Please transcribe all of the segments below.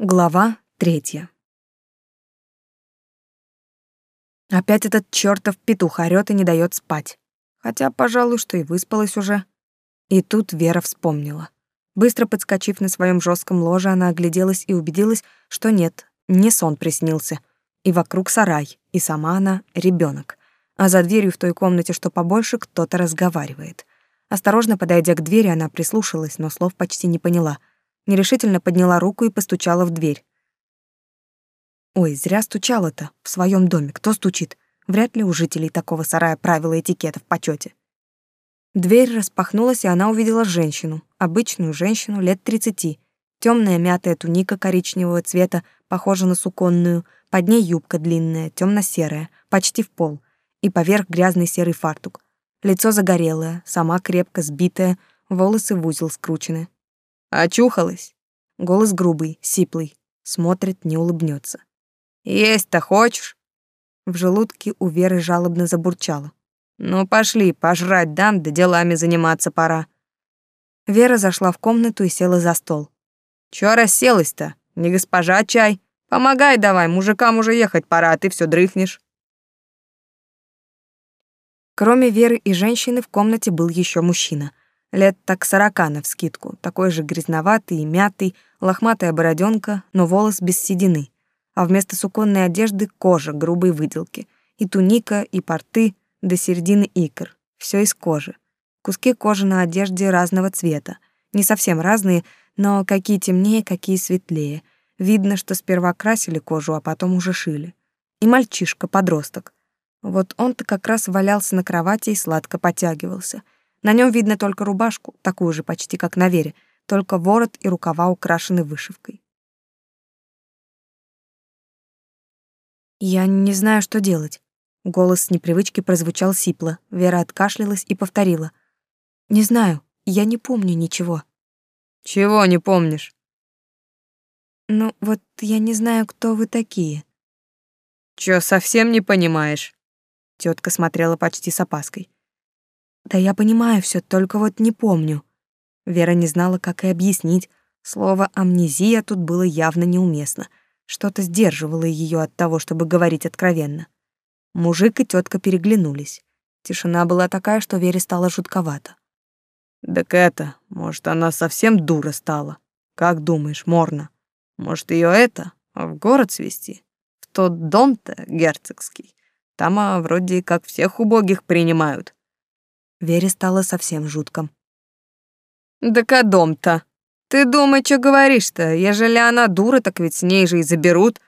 Глава третья. Опять этот чёртов петух орёт и не даёт спать. Хотя, пожалуй, что и выспалась уже. И тут Вера вспомнила. Быстро подскочив на своём жёстком ложе, она огляделась и убедилась, что нет, не сон приснился. И вокруг сарай, и сама она — ребёнок. А за дверью в той комнате, что побольше, кто-то разговаривает. Осторожно подойдя к двери, она прислушалась, но слов почти не поняла — нерешительно подняла руку и постучала в дверь. Ой, зря стучала-то в своем доме. Кто стучит? Вряд ли у жителей такого сарая правила этикета в почете. Дверь распахнулась, и она увидела женщину, обычную женщину лет тридцати. Темная мятая туника коричневого цвета, похожа на суконную, под ней юбка длинная, темно серая почти в пол, и поверх грязный серый фартук. Лицо загорелое, сама крепко сбитая, волосы в узел скручены. Очухалась. Голос грубый, сиплый. Смотрит, не улыбнется. Есть-то хочешь? В желудке у Веры жалобно забурчало. Ну пошли, пожрать дам, да делами заниматься пора. Вера зашла в комнату и села за стол. Чё расселась-то? Не госпожа чай? Помогай давай, мужикам уже ехать пора, а ты все дрыхнешь. Кроме Веры и женщины в комнате был еще мужчина — Лет так сорока навскидку, такой же грязноватый и мятый, лохматая бороденка, но волос без седины. А вместо суконной одежды кожа грубой выделки. И туника, и порты до середины икр. Все из кожи. Куски кожи на одежде разного цвета. Не совсем разные, но какие темнее, какие светлее. Видно, что сперва красили кожу, а потом уже шили. И мальчишка, подросток. Вот он-то как раз валялся на кровати и сладко потягивался — на нем видно только рубашку, такую же почти как на Вере, только ворот и рукава украшены вышивкой. Я не знаю, что делать. Голос с непривычки прозвучал сипло. Вера откашлялась и повторила: "Не знаю, я не помню ничего". "Чего не помнишь?" "Ну, вот я не знаю, кто вы такие". "Чё, совсем не понимаешь?" Тетка смотрела почти с опаской. Да я понимаю все, только вот не помню. Вера не знала, как и объяснить. Слово амнезия тут было явно неуместно. Что-то сдерживало ее от того, чтобы говорить откровенно. Мужик и тетка переглянулись. Тишина была такая, что Вере стало жутковато. «Так это, может, она совсем дура стала? Как думаешь, Морна? Может, ее это, в город свести? В тот дом-то герцогский? Там, а, вроде как всех убогих принимают. Вере стало совсем жутко. «Да кадом-то! Ты думай, что говоришь-то? Ежели она дура, так ведь с ней же и заберут.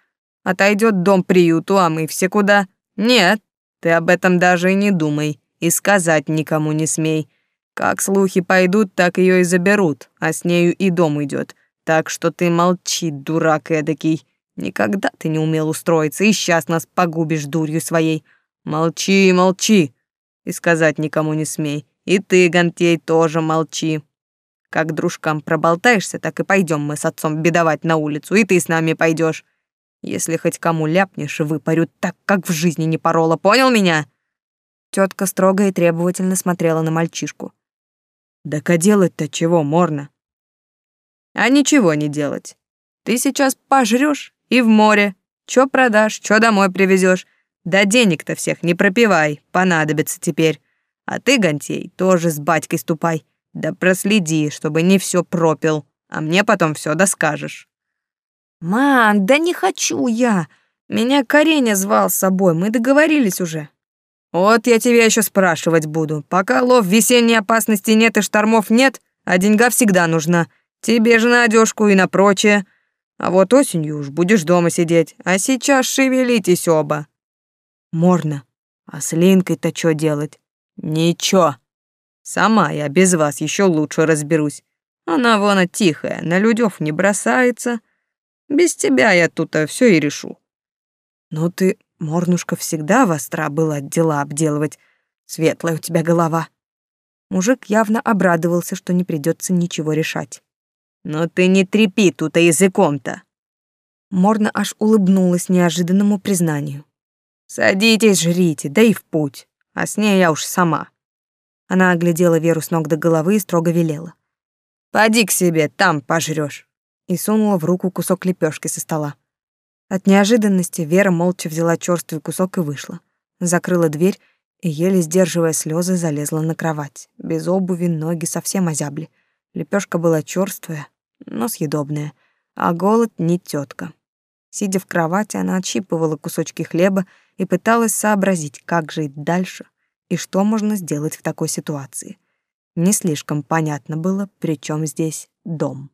Отойдет дом приюту, а мы все куда? Нет, ты об этом даже и не думай, и сказать никому не смей. Как слухи пойдут, так ее и заберут, а с нею и дом идет. Так что ты молчи, дурак эдакий. Никогда ты не умел устроиться, и сейчас нас погубишь дурью своей. Молчи, молчи, и сказать никому не смей. И ты, Гантей, тоже молчи. Как дружкам проболтаешься, так и пойдем мы с отцом бедовать на улицу, и ты с нами пойдешь. Если хоть кому ляпнешь, выпарю так, как в жизни не порола, понял меня?» Тетка строго и требовательно смотрела на мальчишку. «Да-ка делать-то чего, Морно?» «А ничего не делать. Ты сейчас пожрёшь и в море. Чё продашь, чё домой привезёшь. Да денег-то всех не пропивай, понадобится теперь. А ты, Гантей, тоже с батькой ступай. Да проследи, чтобы не все пропил, а мне потом все доскажешь. Мам, да не хочу я. Меня Кареня звал с собой, мы договорились уже. Вот я тебя еще спрашивать буду. Пока лов весенней опасности нет и штормов нет, а деньга всегда нужна. Тебе же на одежку и на прочее. А вот осенью уж будешь дома сидеть. А сейчас шевелитесь оба. Морно. А с Линкой-то что делать? Ничего. Сама я без вас еще лучше разберусь. Она вон тихая, на людёв не бросается. Без тебя я тут все и решу. Ну ты, Морнушка, всегда востра была дела обделывать. Светлая у тебя голова. Мужик явно обрадовался, что не придется ничего решать. Но ты не трепи тут языком-то. Морна аж улыбнулась неожиданному признанию. Садитесь, жрите, да и в путь. А с ней я уж сама. Она оглядела Веру с ног до головы и строго велела. Поди к себе, там пожрёшь. и сунула в руку кусок лепешки со стола. От неожиданности Вера молча взяла черствый кусок и вышла. Закрыла дверь и, еле сдерживая слезы, залезла на кровать. Без обуви ноги совсем озябли. Лепешка была черствая, но съедобная, а голод не тетка. Сидя в кровати, она отщипывала кусочки хлеба и пыталась сообразить, как жить дальше и что можно сделать в такой ситуации. Не слишком понятно было, при чем здесь дом.